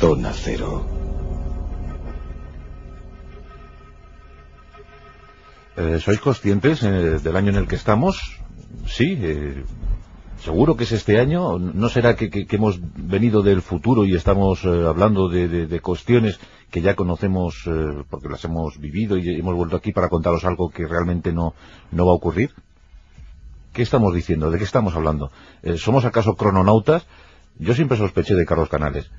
Cero. Eh, ¿Sois conscientes eh, del año en el que estamos? Sí, eh, seguro que es este año. ¿No será que, hemos venido del futuro y estamos hablando de, de- cuestiones que ya conocemos porque las hemos vivido y hemos vuelto aquí para contaros algo que realmente no, no va a ocurrir? ¿Qué estamos diciendo? ¿De qué estamos hablando? ¿Somos acaso crononautas? Yo siempre sospeché de Carlos Canales.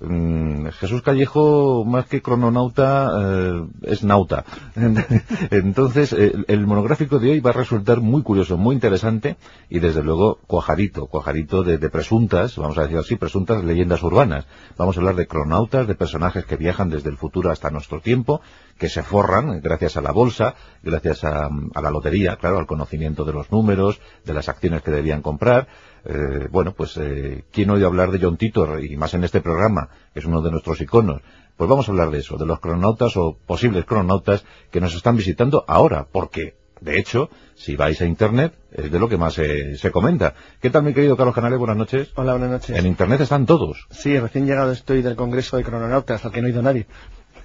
Mm, Jesús Callejo, más que crononauta, eh, es nauta. Entonces, eh, el monográfico de hoy va a resultar muy curioso, muy interesante y desde luego cuajarito, cuajarito de, de presuntas, vamos a decir así, presuntas leyendas urbanas. Vamos a hablar de crononautas, de personajes que viajan desde el futuro hasta nuestro tiempo, que se forran gracias a la bolsa, gracias a, a la lotería, claro, al conocimiento de los números, de las acciones que debían comprar. Eh, bueno, pues, eh, ¿quién oye hablar de John Titor? Y más en este programa, que es uno de nuestros iconos. Pues vamos a hablar de eso, de los crononautas o posibles crononautas que nos están visitando ahora, porque, de hecho, si vais a Internet, es de lo que más eh, se comenta. ¿Qué tal, mi querido Carlos Canales? Buenas noches. Hola, buenas noches. En Internet están todos. Sí, recién llegado estoy del Congreso de Crononautas, al que no ha ido nadie.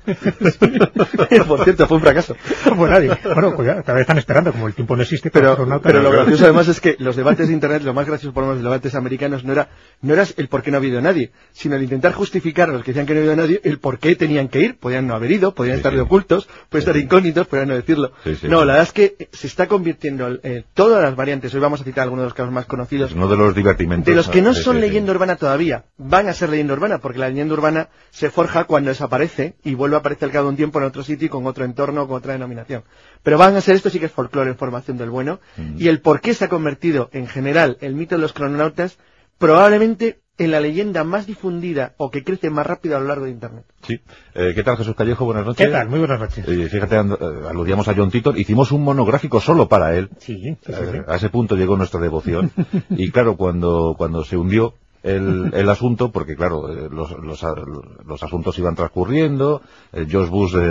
Por cierto, fue un fracaso. Pues nadie. Bueno, pues ya, todavía están esperando, como el tiempo no existe Pero, pero lo gracioso además es que los debates de Internet, lo más gracioso por lo menos de los debates americanos, no era, no era el por qué no ha habido nadie, sino el intentar justificar a los que decían que no ha habido nadie el por qué tenían que ir. Podían no haber ido, podían Sí, estar sí. de ocultos, podían estar incógnitos, podían no decirlo. Sí, sí, no, sí. la verdad es que se está convirtiendo eh, todas las variantes, hoy vamos a citar algunos de los casos más conocidos, uno de los divertimentos. De los que no Sí, son sí, sí. leyenda urbana todavía, van a ser leyenda urbana, porque la leyenda urbana se forja cuando desaparece y vuelve a aparecer al cabo de un tiempo en otro sitio y con otro entorno, con otra denominación. Pero van a ser esto sí que es folclore en formación del bueno, Mm. y el por qué se ha convertido en general el mito de los crononautas probablemente en la leyenda más difundida o que crece más rápido a lo largo de Internet. Sí. Eh, ¿Qué tal, Jesús Callejo? Buenas noches. ¿Qué tal? Muy buenas noches. Eh, fíjate, and- eh, aludíamos a John Titor, hicimos un monográfico solo para él. Sí, sí, sí, sí. Eh, a ese punto llegó nuestra devoción. y claro, cuando, cuando se hundió el, el asunto, porque claro, eh, los, los, asuntos iban transcurriendo, eh, George Bush eh,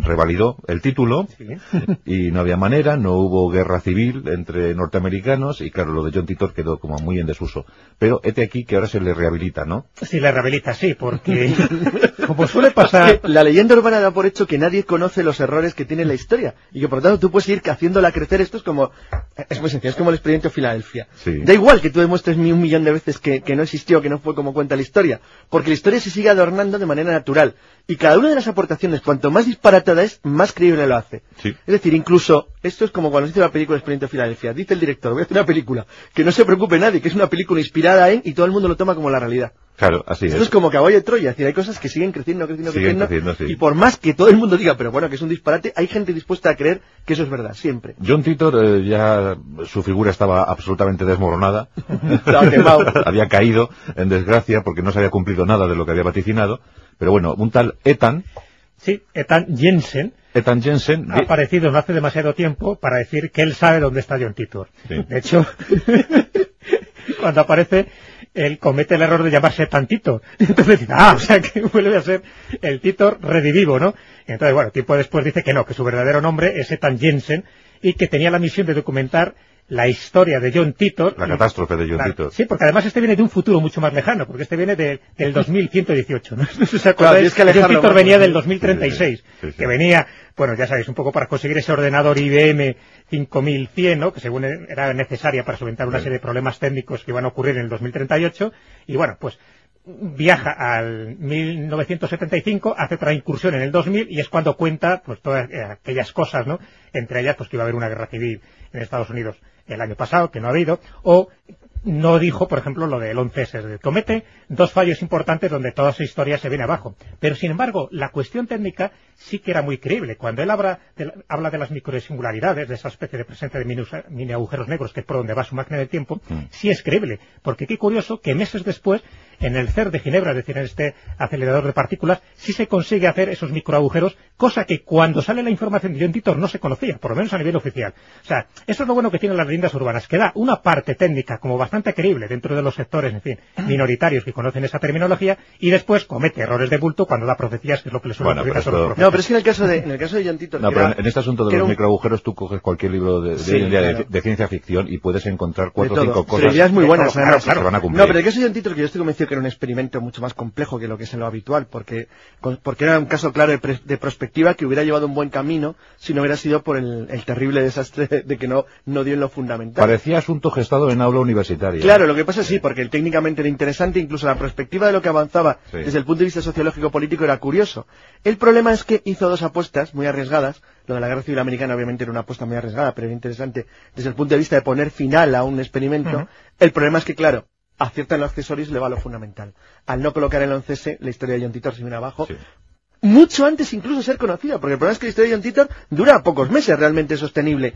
revalidó el título, Sí. y no había manera, no hubo guerra civil entre norteamericanos, y claro, lo de John Titor quedó como muy en desuso. Pero este aquí que ahora se le rehabilita, ¿no? Sí, la rehabilita, sí, porque como suele pasar... La leyenda urbana da por hecho que nadie conoce los errores que tiene la historia y que por lo tanto tú puedes ir haciéndola crecer. Esto es como, es muy sencillo, es como el expediente Filadelfia. Sí. Da igual que tú demuestres un millón de veces que, que no existió, que no fue como cuenta la historia, porque la historia se sigue adornando de manera natural y cada una de las aportaciones, cuanto más disparatada es, más creíble lo hace. Sí. Es decir, incluso, esto es como cuando se hizo la película Expediente Filadelfia. Dice el director, voy a hacer una película, que no se preocupe nadie, que es una película inspirada en y todo el mundo lo toma como la realidad. Claro, así Esto es. es como caballo de Troya, es decir, hay cosas que siguen creciendo, creciendo, Siguen creciendo, creciendo, sí. y por más que todo el mundo diga, pero bueno, que es un disparate, hay gente dispuesta a creer que eso es verdad, siempre. John Titor eh, ya su figura estaba absolutamente desmoronada. Había caído en desgracia porque no se había cumplido nada de lo que había vaticinado. Pero bueno, un tal Ethan, Sí, Ethan Jensen Ethan Jensen, ha aparecido no hace demasiado tiempo para decir que él sabe dónde está John Titor. Sí. De hecho, cuando aparece, él comete el error de llamarse Tantito. Entonces dice, ah, o sea que vuelve a ser el Titor redivivo, ¿no? Entonces, bueno, tiempo después dice que no, que su verdadero nombre es Ethan Jensen y que tenía la misión de documentar la historia de John Titor. la catástrofe de John Claro, Titor. Sí, porque además este viene de un futuro mucho más lejano, porque este viene de- del 2118, ¿no? ¿No os Claro, tienes que John Titor venía del 2036, Sí, sí, sí. que venía, bueno, ya sabéis, un poco para conseguir ese ordenador IBM 5100, ¿no? Que según era necesaria para solventar una serie de problemas técnicos que iban a ocurrir en el 2038, y bueno, pues viaja al 1975, hace otra incursión en el 2000 y es cuando cuenta pues todas eh, aquellas cosas, ¿no? Entre ellas pues que iba a haber una guerra civil en Estados Unidos el año pasado, que no ha habido, o no dijo, por ejemplo, lo del 11S. Comete dos fallos importantes donde toda su historia se viene abajo. Pero, sin embargo, la cuestión técnica sí que era muy creíble. Cuando él habla de, la- habla de las microsingularidades, de esa especie de presencia de minus- mini agujeros negros, que es por donde va su máquina del tiempo, sí es creíble. Porque qué curioso que meses después, en el CER de Ginebra, es decir, en este acelerador de partículas, sí se consigue hacer esos microagujeros, cosa que cuando sale la información de John Titor no se conocía, por lo menos a nivel oficial. O sea, eso es lo bueno que tienen las leyendas urbanas, que da una parte técnica como bastante bastante creíble dentro de los sectores, en fin, minoritarios que conocen esa terminología, y después comete errores de bulto cuando da profecías, que es lo que le suele Bueno, ocurrir a pero los esto- profetas. No, pero es que en el caso de, en el caso de John Titor, No, que pero era- en este asunto de los un- microagujeros tú coges cualquier libro de, de Sí, en de- claro. de, ciencia ficción y puedes encontrar cuatro o cinco Pero cosas ideas muy buenas, todo, además. que se van a cumplir. No, pero el caso de John Titor, que yo estoy convencido que era un experimento mucho más complejo que lo que es en lo habitual, porque, con- porque era un caso claro de, pre- de prospectiva que hubiera llevado un buen camino si no hubiera sido por el, el terrible desastre de que no, no dio en lo fundamental. Parecía asunto gestado en aula universitaria. Claro, lo que pasa es sí, porque técnicamente era interesante, incluso la perspectiva de lo que avanzaba Sí. desde el punto de vista sociológico político era curioso. El problema es que hizo dos apuestas muy arriesgadas. Lo de la Guerra Civil Americana obviamente era una apuesta muy arriesgada, pero era interesante desde el punto de vista de poner final a un experimento. El problema es que, claro, aciertan los accesorios y le va lo fundamental. Al no colocar el 11S, la historia de John Titor se viene abajo. Sí. Mucho antes incluso de ser conocida, porque el problema es que la historia de John Titor dura pocos meses realmente sostenible.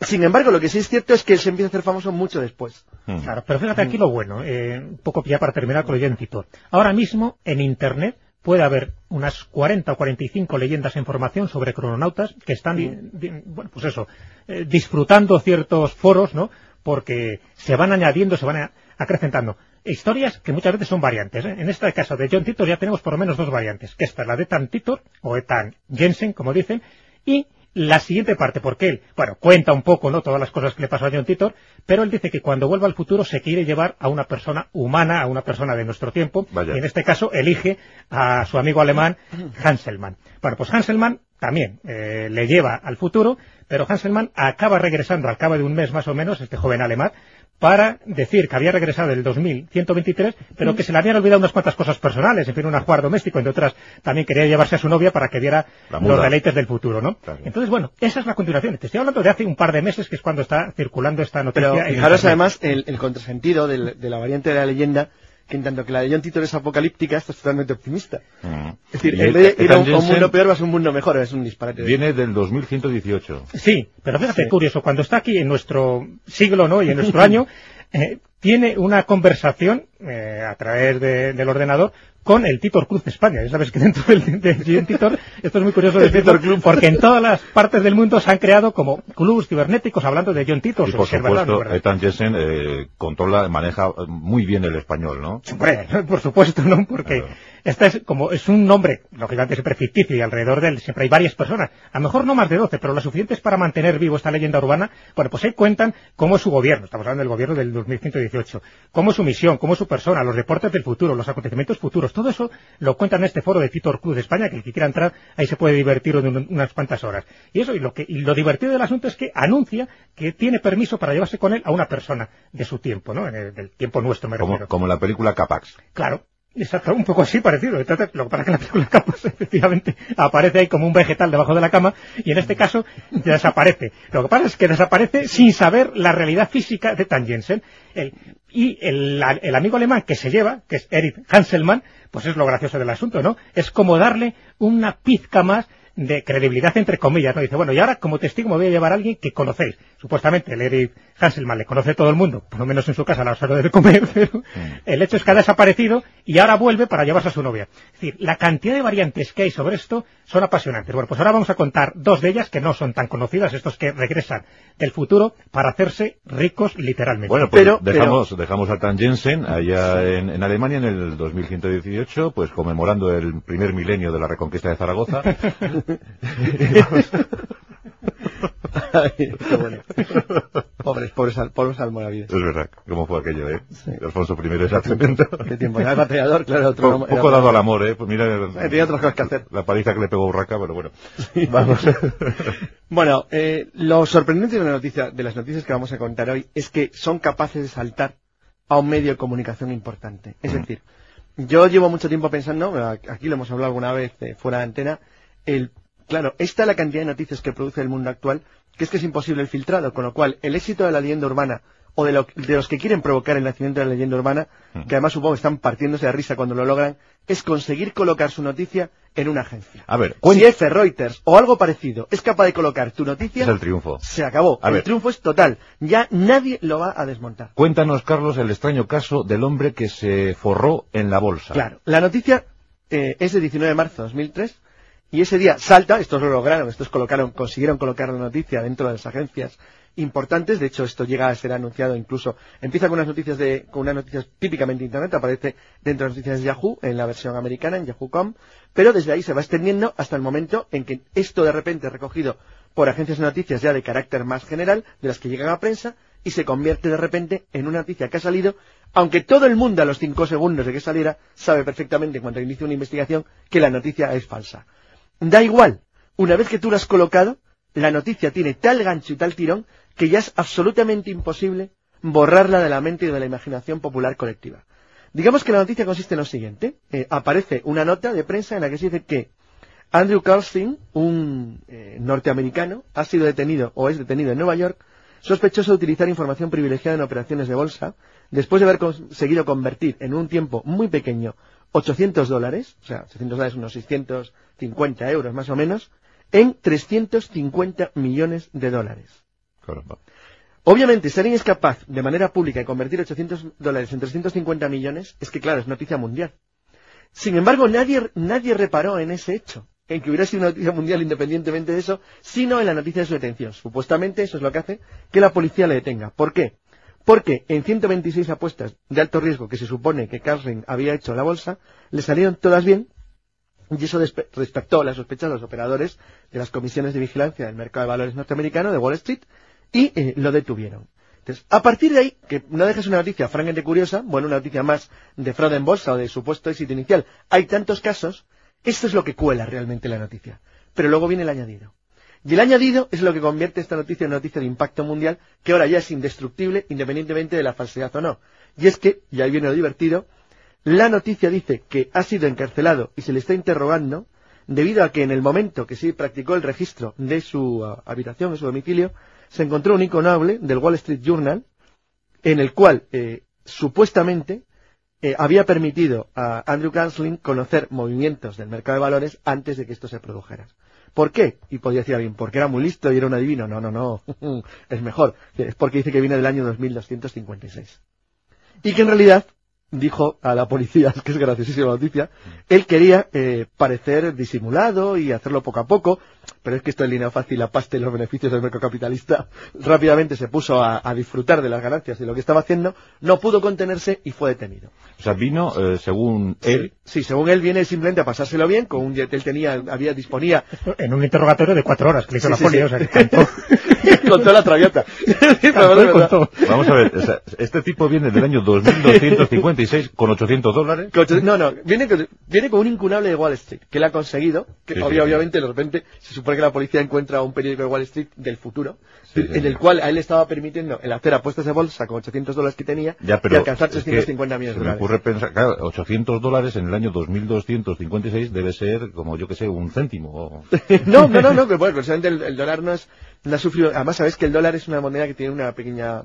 Sin embargo, lo que sí es cierto es que él se empieza a hacer famoso mucho después. Mm. Claro, pero fíjate aquí lo bueno, eh, un poco ya para terminar con lo de John Titor. Ahora mismo, en Internet, puede haber unas 40 o 45 leyendas en formación sobre crononautas que están, di- di- bueno, pues eso, eh, disfrutando ciertos foros, ¿no? Porque se van añadiendo, se van a- acrecentando. Historias que muchas veces son variantes. ¿eh? En este caso de John Titor ya tenemos por lo menos dos variantes, que esta es la de Tan Titor, o Ethan Jensen, como dicen, y la siguiente parte, porque él, bueno, cuenta un poco, ¿no?, todas las cosas que le pasó a John Titor, pero él dice que cuando vuelva al futuro se quiere llevar a una persona humana, a una persona de nuestro tiempo, Vaya. y en este caso elige a su amigo alemán Hanselmann. Bueno, pues Hanselmann también eh, le lleva al futuro, pero Hanselmann acaba regresando al cabo de un mes más o menos, este joven alemán, para decir que había regresado del 2123, pero que se le habían olvidado unas cuantas cosas personales, en fin, un ajuar doméstico, entre otras, también quería llevarse a su novia para que viera los deleites del futuro, ¿no? Claro. Entonces, bueno, esa es la continuación. Te estoy hablando de hace un par de meses, que es cuando está circulando esta noticia. Pero fijaros además el, el contrasentido del- de la variante de la leyenda, que en tanto que la de John Titor es apocalíptica, esta es totalmente optimista. Mm. Es decir, vez de ir a un, mundo peor vas a un mundo mejor, es un disparate. Viene del 2118. Sí, pero fíjate, Sí. curioso, cuando está aquí en nuestro siglo, ¿no? Y en nuestro año, eh, tiene una conversación eh, a través de- del ordenador con el Titor Club de España. Ya sabes que dentro del, Titor, esto es muy curioso decirlo, porque en todas las partes del mundo se han creado como clubs cibernéticos hablando de John Titor. Y por supuesto. Ethan Jensen eh, controla, maneja muy bien el español, ¿no? Hombre, por supuesto, ¿no? Porque Claro. esta es como, es un nombre, lógicamente siempre ficticio y alrededor de él siempre hay varias personas. A lo mejor no más de 12, pero lo suficientes para mantener vivo esta leyenda urbana. Bueno, pues ahí cuentan cómo es su gobierno, estamos hablando del gobierno del 2118, cómo es su misión, cómo es su persona, los deportes del futuro, los acontecimientos futuros, todo eso lo cuentan en este foro de Titor Cruz de España, que el que quiera entrar ahí se puede divertir un- unas cuantas horas. Y eso, y lo, que, y lo divertido del asunto es que anuncia que tiene permiso para llevarse con él a una persona de su tiempo, ¿no? En el, del tiempo nuestro, me Como, refiero. como la película Capax. Claro, exacto, un poco así parecido. Entonces, lo que pasa es que la película Capas efectivamente aparece ahí como un vegetal debajo de la cama y en este caso desaparece. Lo que pasa es que desaparece sin saber la realidad física de Tan Jensen. El- y el, el amigo alemán que se lleva, que es Erich Hanselmann, pues es lo gracioso del asunto, ¿no? Es como darle una pizca más de credibilidad entre comillas, ¿no? Dice, bueno, y ahora como testigo me voy a llevar a alguien que conocéis. Supuestamente el Eric Hanselman le conoce todo el mundo, por lo menos en su casa a la hora de comer, pero el hecho es que ha desaparecido y ahora vuelve para llevarse a su novia. Es decir, la cantidad de variantes que hay sobre esto son apasionantes. Bueno, pues ahora vamos a contar dos de ellas que no son tan conocidas, estos que regresan del futuro para hacerse ricos literalmente. Bueno, pues Pero- dejamos, dejamos a Ethan Jensen allá en, en Alemania en el 2118, pues conmemorando el primer milenio de la reconquista de Zaragoza. Ay, qué bueno. pobres, pobres, pobres almoravides. es verdad, cómo fue aquello, ¿eh? Alfonso I era tremendo. Qué tiempo. Era claro, otro poco dado al amor, ¿eh? Pues mira, Eh, tenía otras cosas que hacer. la paliza que le pegó Urraca, pero bueno. Vamos. Bueno, eh, lo sorprendente de, la noticia, de las noticias que vamos a contar hoy es que son capaces de saltar a un medio de comunicación importante. Es Mm. decir, yo llevo mucho tiempo pensando, aquí lo hemos hablado alguna vez eh, fuera de antena, el, claro, esta es la cantidad de noticias que produce el mundo actual, que es que es imposible el filtrado, con lo cual el éxito de la leyenda urbana o de, lo- de los que quieren provocar el nacimiento de la leyenda urbana, Mm. que además supongo que están partiéndose de risa cuando lo logran, es conseguir colocar su noticia en una agencia. A ver, Si F, Reuters o algo parecido es capaz de colocar tu noticia, es el triunfo. se acabó. A el ver. triunfo es total. Ya nadie lo va a desmontar. Cuéntanos, Carlos, el extraño caso del hombre que se forró en la bolsa. Claro. La noticia eh, es de 19 de marzo de 2003 y ese día salta, estos lo lograron, estos colocaron, consiguieron colocar la noticia dentro de las agencias importantes. De hecho, esto llega a ser anunciado incluso. Empieza con unas noticias de, con unas noticias típicamente Internet, aparece dentro de las noticias de Yahoo, en la versión americana, en Yahoo.com, pero desde ahí se va extendiendo hasta el momento en que esto de repente es recogido por agencias de noticias ya de carácter más general, de las que llegan a prensa, y se convierte de repente en una noticia que ha salido, aunque todo el mundo a los cinco segundos de que saliera sabe perfectamente cuando inicia una investigación que la noticia es falsa. Da igual, una vez que tú la has colocado, la noticia tiene tal gancho y tal tirón que ya es absolutamente imposible borrarla de la mente y de la imaginación popular colectiva. Digamos que la noticia consiste en lo siguiente. Eh, aparece una nota de prensa en la que se dice que Andrew Carlstein, un eh, norteamericano, ha sido detenido o es detenido en Nueva York sospechoso de utilizar información privilegiada en operaciones de bolsa después de haber conseguido convertir en un tiempo muy pequeño 800 dólares, o sea, 800 dólares unos 650 euros más o menos, en 350 millones de dólares. Obviamente, si alguien es capaz de manera pública de convertir 800 dólares en 350 millones, es que claro, es noticia mundial. Sin embargo, nadie, nadie reparó en ese hecho, en que hubiera sido una noticia mundial independientemente de eso, sino en la noticia de su detención. Supuestamente eso es lo que hace que la policía le detenga. ¿Por qué? Porque en 126 apuestas de alto riesgo que se supone que Carlsen había hecho a la bolsa, le salieron todas bien y eso respectó a las sospechas de los operadores de las comisiones de vigilancia del mercado de valores norteamericano de Wall Street y eh, lo detuvieron. Entonces, a partir de ahí, que no dejes una noticia francamente curiosa, bueno, una noticia más de fraude en bolsa o de supuesto éxito inicial, hay tantos casos, esto es lo que cuela realmente la noticia. Pero luego viene el añadido. Y el añadido es lo que convierte esta noticia en noticia de impacto mundial, que ahora ya es indestructible independientemente de la falsedad o no. Y es que, y ahí viene lo divertido, la noticia dice que ha sido encarcelado y se le está interrogando debido a que en el momento que se practicó el registro de su uh, habitación, de su domicilio, se encontró un inconable del Wall Street Journal en el cual eh, supuestamente eh, había permitido a Andrew Gansling conocer movimientos del mercado de valores antes de que esto se produjera. ¿Por qué? Y podría decir alguien, porque era muy listo y era un adivino. No, no, no. es mejor. Es porque dice que viene del año 2256. Y que en realidad dijo a la policía, que es graciosísima noticia, él quería eh, parecer disimulado y hacerlo poco a poco, pero es que esto en línea fácil apaste los beneficios del mercado capitalista, rápidamente se puso a, disfrutar de las ganancias de lo que estaba haciendo, no pudo contenerse y fue detenido. O sea, vino, eh, según él... Sí, según él viene simplemente a pasárselo bien, con un él tenía, había, disponía... En un interrogatorio de cuatro horas, que le hizo la policía, o sea, que con toda la traviata. Vamos a ver, este tipo viene del año 2256 con 800 dólares. No, no, viene, viene con un incunable de Wall Street, que él ha conseguido, que obviamente de repente se supone que la policía encuentra un periódico de Wall Street del futuro, en el cual a él le estaba permitiendo el hacer apuestas de bolsa con 800 dólares que tenía y alcanzar 350 millones de dólares. Ocurre pensar, claro, 800 dólares en el año 2256 debe ser como yo que sé, un céntimo. no, no, no, no, pero bueno, el, el dólar no es, no ha sufrido, además sabes que el dólar es una moneda que tiene una pequeña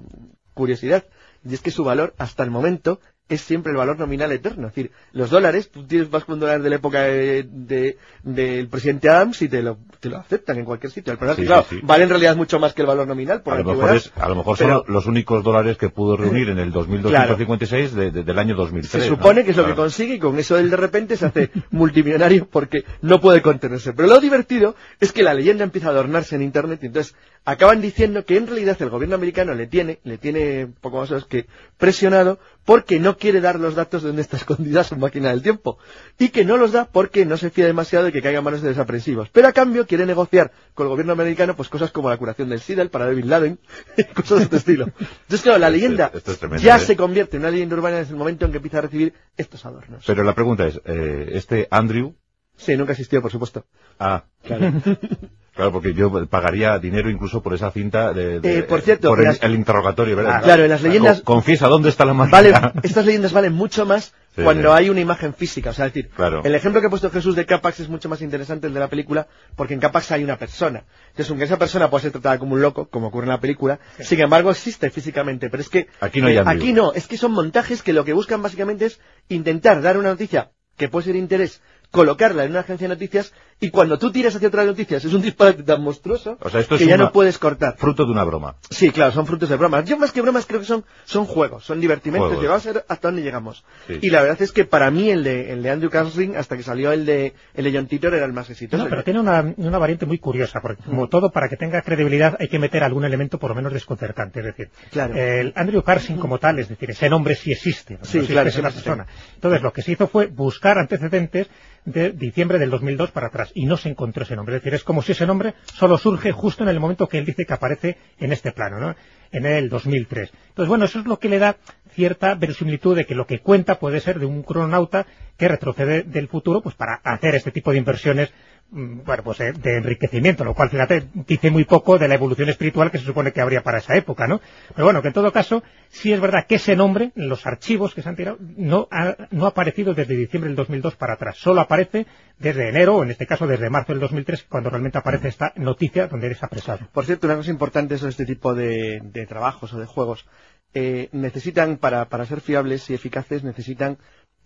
curiosidad, y es que su valor hasta el momento es siempre el valor nominal eterno. Es decir, los dólares, tú tienes, vas con un dólar de la época del de, presidente Adams y te lo, te lo aceptan en cualquier sitio. El problema claro, vale en realidad mucho más que el valor nominal. Por a, lo mejor a lo mejor son los únicos dólares que pudo reunir en el 2256 del año 2003. Se supone que es lo que consigue y con eso él de repente se hace multimillonario porque no puede contenerse. Pero lo divertido es que la leyenda empieza a adornarse en Internet y entonces acaban diciendo que en realidad el gobierno americano le tiene, le tiene poco más o menos que presionado porque no quiere dar los datos de dónde está escondida su máquina del tiempo. Y que no los da porque no se fía demasiado de que caigan manos de desaprensivos. Pero a cambio quiere negociar con el gobierno americano pues cosas como la curación del SIDA, el para de Bin Laden, cosas de este estilo. Entonces claro, la leyenda ya ¿eh? se convierte en una leyenda urbana desde el momento en que empieza a recibir estos adornos. Pero la pregunta es, eh, ¿este Andrew? Sí, nunca existió, por supuesto. Ah, claro. Claro, porque yo pagaría dinero incluso por esa cinta de, eh, por cierto, por el, interrogatorio, ¿verdad? Ah, claro, en las leyendas... confiesa, ¿dónde está la máquina? estas leyendas valen mucho más cuando hay una imagen física. O sea, es decir, el ejemplo que ha puesto Jesús de Capax es mucho más interesante el de la película, porque en Capax hay una persona. Entonces, aunque esa persona puede ser tratada como un loco, como ocurre en la película, sin embargo existe físicamente. Pero es que... Aquí no hay Aquí no, es que son montajes que lo que buscan básicamente es intentar dar una noticia que puede ser de interés colocarla en una agencia de noticias Y cuando tú tiras hacia otras noticias es un disparate tan monstruoso O sea, esto es que ya no puedes cortar. Fruto de una broma. Sí, claro, son frutos de bromas. Yo más que bromas creo que son, son juegos, son divertimentos. Juegos. Llegamos a ver hasta dónde llegamos. Sí. Y la verdad es que para mí el de, el de Andrew Carlsring, hasta que salió el de, el de John Titor, era el más exitoso. No, pero tiene una, una variante muy curiosa, porque como todo, para que tenga credibilidad hay que meter algún elemento por lo menos desconcertante. Es decir, Claro. el Andrew Carson como tal, es decir, ese nombre sí existe. ¿no? Sí, No existe claro, persona. Entonces, lo que se hizo fue buscar antecedentes de diciembre del 2002 para atrás y no se encontró ese nombre. Es decir, es como si ese nombre solo surge justo en el momento que él dice que aparece en este plano, ¿no? en el 2003. Entonces, bueno, eso es lo que le da cierta verosimilitud de que lo que cuenta puede ser de un crononauta que retrocede del futuro pues para hacer este tipo de inversiones bueno, pues de enriquecimiento, lo cual, fíjate, dice muy poco de la evolución espiritual que se supone que habría para esa época, ¿no? Pero bueno, que en todo caso, sí es verdad que ese nombre, los archivos que se han tirado, no ha, no ha aparecido desde diciembre del 2002 para atrás, solo aparece desde enero, o en este caso desde marzo del 2003, cuando realmente aparece esta noticia donde eres apresado. Por cierto, una cosa importante sobre este tipo de, de trabajos o de juegos. eh, necesitan, para, para ser fiables y eficaces, necesitan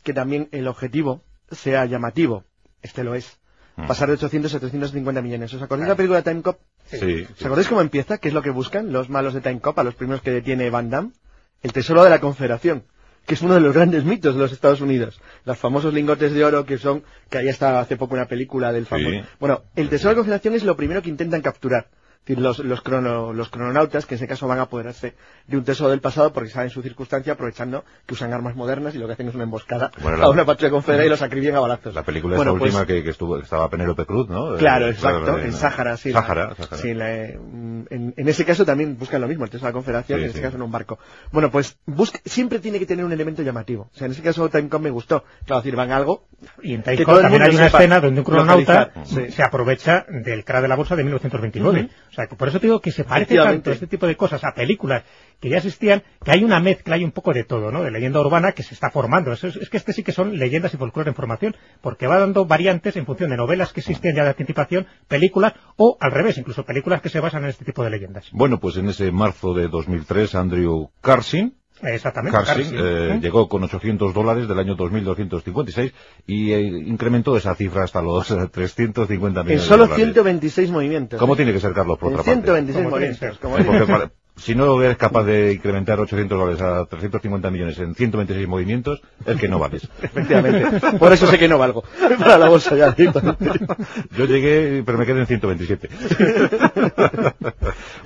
que también el objetivo sea llamativo. Este lo es. Pasar de 800 a 350 millones. ¿Os acordáis de la película Time Cop? Sí. sí. ¿Os acordáis cómo empieza? ¿Qué es lo que buscan los malos de Time Cop, a los primeros que detiene Van Damme? El tesoro de la Confederación, que es uno de los grandes mitos de los Estados Unidos. Los famosos lingotes de oro que son, que ahí está hace poco una película del famoso. Sí. Bueno, el tesoro de la Confederación es lo primero que intentan capturar. Es decir, los, los, crono- los crononautas, que en ese caso van a apoderarse de un tesoro del pasado porque saben su circunstancia, aprovechando que usan armas modernas y lo que hacen es una emboscada Bueno, la- a una patrulla confederada y los acribillan a balazos. La película Bueno, esta pues, última que, que estuvo, que estaba Penélope Cruz, ¿no? Claro, Eh, exacto, eh, en Sáhara, sí. la- Sáhara, Sáhara. sí, la, eh, en, en ese caso también buscan lo mismo, el Tesoro de la Confederación, Sí, en ese sí. caso en un barco. Bueno, pues busca- siempre tiene que tener un elemento llamativo. O sea, en ese caso Timecom me gustó. Claro, decir, van algo. Y en Que Taiko todo el también hay una escena donde un crononauta se aprovecha del crack de la bolsa de 1929. Ujú. O sea, por eso te digo que se parece tanto este tipo de cosas a películas que ya existían, que hay una mezcla, hay un poco de todo, ¿no? De leyenda urbana que se está formando. Es, es que este sí que son leyendas y folclore en formación, porque va dando variantes en función de novelas que existían ya de anticipación, películas, o al revés, incluso películas que se basan en este tipo de leyendas. Bueno, pues en ese marzo de 2003, Andrew Carsin, Exactamente. Carsin. eh, ¿Mm? llegó con 800 dólares del año 2256 y eh, incrementó esa cifra hasta los eh, 350 En millones solo de dólares. 126 movimientos. ¿Cómo tiene que ser, Carlos, por En otra parte? 126 Como tiene que movimientos. como Sí, dice. porque para- si no eres capaz de incrementar 800 dólares a 350 millones en 126 movimientos, es que no vales. Efectivamente. Por eso sé que no valgo. Para la bolsa ya. Yo llegué, pero me quedé en 127.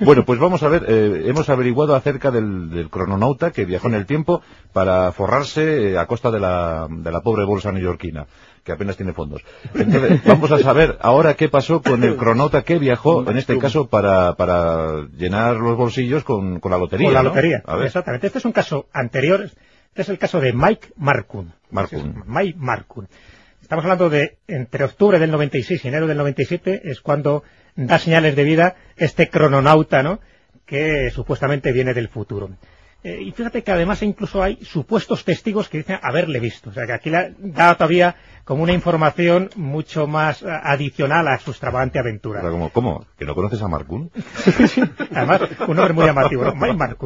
bueno, pues vamos a ver, eh, hemos averiguado acerca del, del crononauta que viajó en el tiempo para forrarse eh, a costa de la, de la pobre bolsa neoyorquina, que apenas tiene fondos. Entonces, vamos a saber ahora qué pasó con el cronauta que viajó, en este caso, para, para llenar los bolsillos con, con la lotería. Con la ¿no? lotería, A ver, exactamente. Este es un caso anterior, este es el caso de Mike Markun. Markun. Mike Markun. Estamos hablando de entre octubre del 96 y enero del 97 es cuando da señales de vida este crononauta, ¿no? Que supuestamente viene del futuro. Eh, y fíjate que además incluso hay supuestos testigos que dicen haberle visto. O sea que aquí la- da todavía como una información mucho más eh, adicional a su extravagante aventura. Como, ¿cómo? ¿Que no conoces a Marcún? Además, un nombre muy llamativo, ¿no? Mike.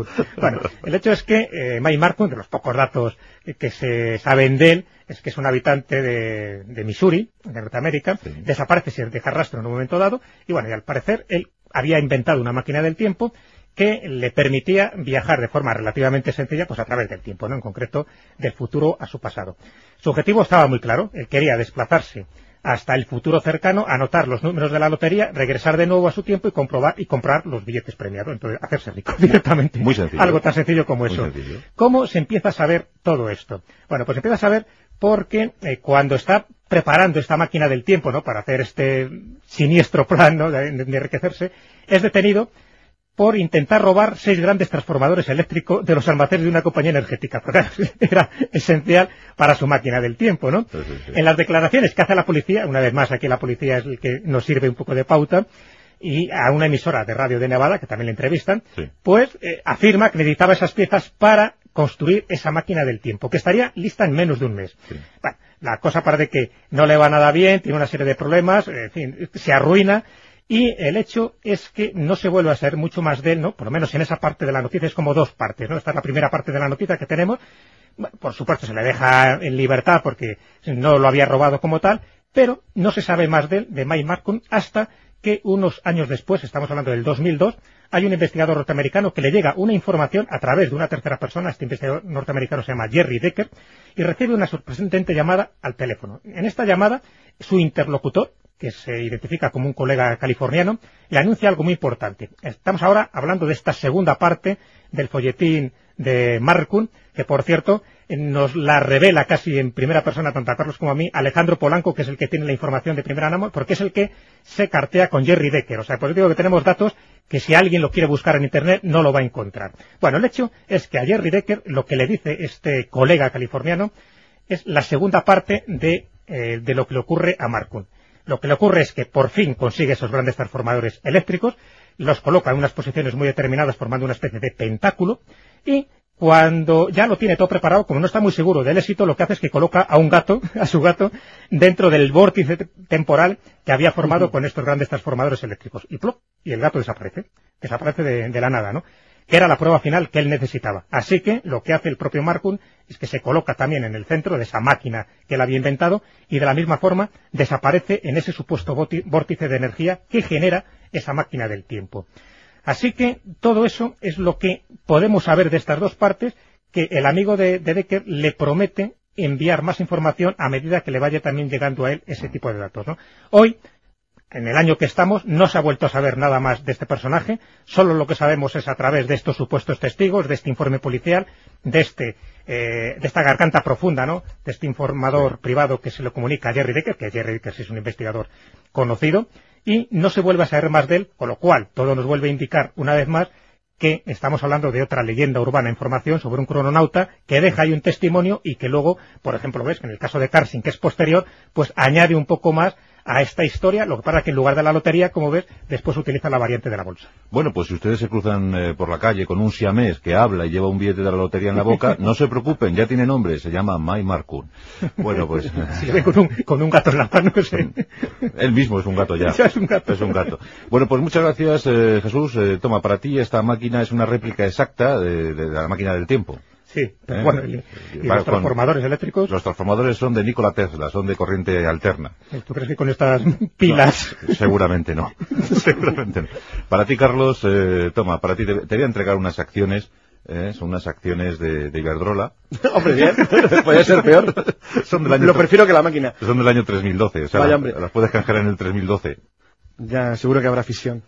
Bueno, el hecho es que eh, Mike Markun, de los pocos datos que se saben de él, es que es un habitante de, de Missouri, de Norteamérica, Sí. desaparece sin dejar rastro en un momento dado, y bueno, y al parecer él había inventado una máquina del tiempo que le permitía viajar de forma relativamente sencilla, pues a través del tiempo, ¿no? En concreto, del futuro a su pasado. Su objetivo estaba muy claro, él quería desplazarse hasta el futuro cercano, anotar los números de la lotería, regresar de nuevo a su tiempo y comprobar y comprar los billetes premiados. Entonces, hacerse rico directamente. Muy sencillo. Algo tan sencillo como Muy eso. sencillo. ¿Cómo se empieza a saber todo esto? Bueno, pues se empieza a saber porque eh, cuando está preparando esta máquina del tiempo, ¿no? Para hacer este siniestro plan, ¿no? De, de enriquecerse, es detenido por intentar robar seis grandes transformadores eléctricos de los almacenes de una compañía energética. Porque era esencial para su máquina del tiempo, ¿no? Sí, sí, sí. En las declaraciones que hace la policía, una vez más aquí la policía es el que nos sirve un poco de pauta, y a una emisora de radio de Nevada, que también le entrevistan, pues eh, afirma que necesitaba esas piezas para construir esa máquina del tiempo, que estaría lista en menos de un mes. Bueno, la cosa parece que no le va nada bien, tiene una serie de problemas, en fin, se arruina, y el hecho es que no se vuelve a ser mucho más de él, ¿no? Por lo menos en esa parte de la noticia es como dos partes, ¿no? Esta es la primera parte de la noticia que tenemos. Por supuesto se le deja en libertad porque no lo había robado como tal, pero no se sabe más de él, de Mike Marcum, hasta que unos años después, estamos hablando del 2002, hay un investigador norteamericano que le llega una información a través de una tercera persona, este investigador norteamericano se llama Jerry Decker, y recibe una sorprendente llamada al teléfono. En esta llamada, su interlocutor, que se identifica como un colega californiano, le anuncia algo muy importante. Estamos ahora hablando de esta segunda parte del folletín de Marcum, que por cierto nos la revela casi en primera persona tanto a Carlos como a mí Alejandro Polanco, que es el que tiene la información de primera mano, porque es el que se cartea con Jerry Decker. O sea, por eso digo que tenemos datos que si alguien lo quiere buscar en Internet no lo va a encontrar. Bueno, el hecho es que a Jerry Decker lo que le dice este colega californiano es la segunda parte de, eh, de lo que le ocurre a Marcum. Lo que le ocurre es que por fin consigue esos grandes transformadores eléctricos, los coloca en unas posiciones muy determinadas formando una especie de pentáculo y cuando ya lo tiene todo preparado, como no está muy seguro del éxito, lo que hace es que coloca a un gato, a su gato, dentro del vórtice temporal que había formado con estos grandes transformadores eléctricos. Y plop, y el gato desaparece. Desaparece de, de la nada, ¿no? Que era la prueba final que él necesitaba. Así que lo que hace el propio Markun es que se coloca también en el centro de esa máquina que él había inventado y de la misma forma desaparece en ese supuesto vórtice de energía que genera esa máquina del tiempo. Así que todo eso es lo que podemos saber de estas dos partes, que el amigo de, Decker le promete enviar más información a medida que le vaya también llegando a él ese tipo de datos. Hoy, en el año que estamos, no se ha vuelto a saber nada más de este personaje, solo lo que sabemos es a través de estos supuestos testigos, de este informe policial, de este eh, de esta garganta profunda, ¿no? De este informador privado que se lo comunica a Jerry Decker, que Jerry Decker es un investigador conocido, y no se vuelve a saber más de él, con lo cual todo nos vuelve a indicar una vez más que estamos hablando de otra leyenda urbana información sobre un crononauta que deja ahí un testimonio y que luego, por ejemplo, ves que en el caso de Carson, que es posterior, pues añade un poco más a esta historia, lo que pasa que en lugar de la lotería, como ves, después utiliza la variante de la bolsa. Bueno, pues si ustedes se cruzan eh, por la calle con un siamés que habla y lleva un billete de la lotería en la boca, no se preocupen, ya tiene nombre, se llama Mai Markun. Bueno, pues... si con un, con un gato en la mano. Él mismo es un gato ya. es un gato. Es un gato. Bueno, pues muchas gracias, eh, Jesús. Eh, toma, para ti esta máquina es una réplica exacta de la máquina del tiempo. Sí, ¿Eh? bueno, y, los transformadores eléctricos. Los transformadores son de Nikola Tesla, son de corriente alterna. ¿Tú crees que con estas pilas? seguramente no. seguramente no. Para ti, Carlos, eh, toma, para ti te, voy a entregar unas acciones. Eh, son unas acciones de, de Iberdrola. Hombre, bien, puede ser peor. son del año Lo prefiero que la máquina. Son del año 3012, o sea, las puedes canjear en el 3012. Ya, seguro que habrá fisión.